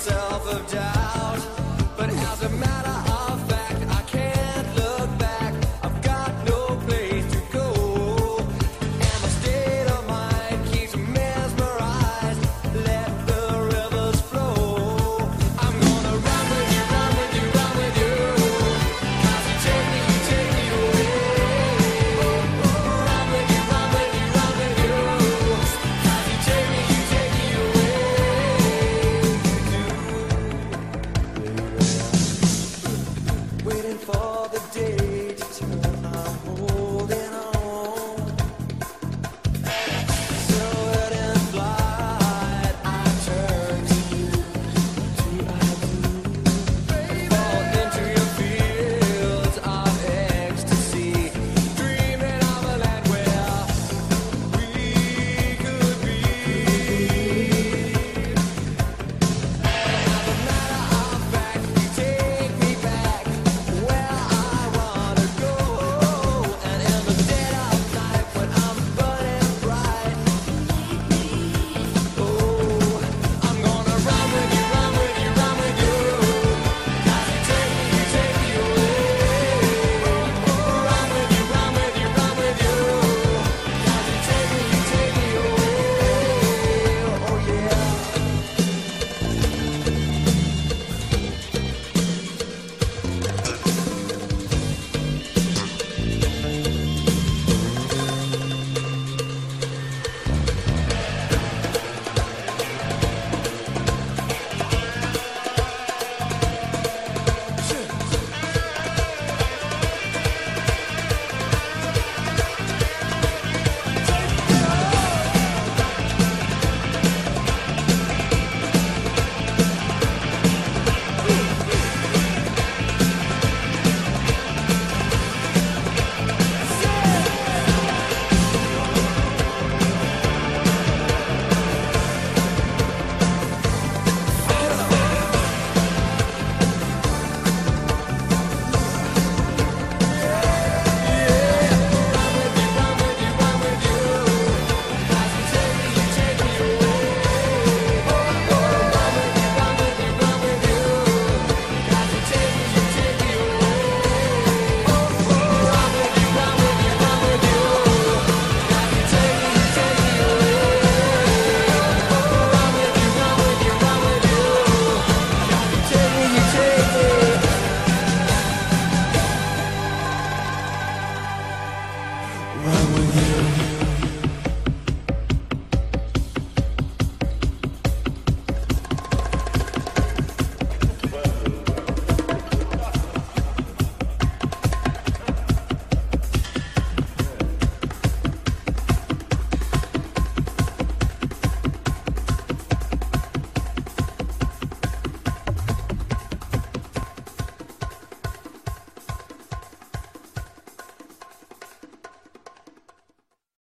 myself of doubt.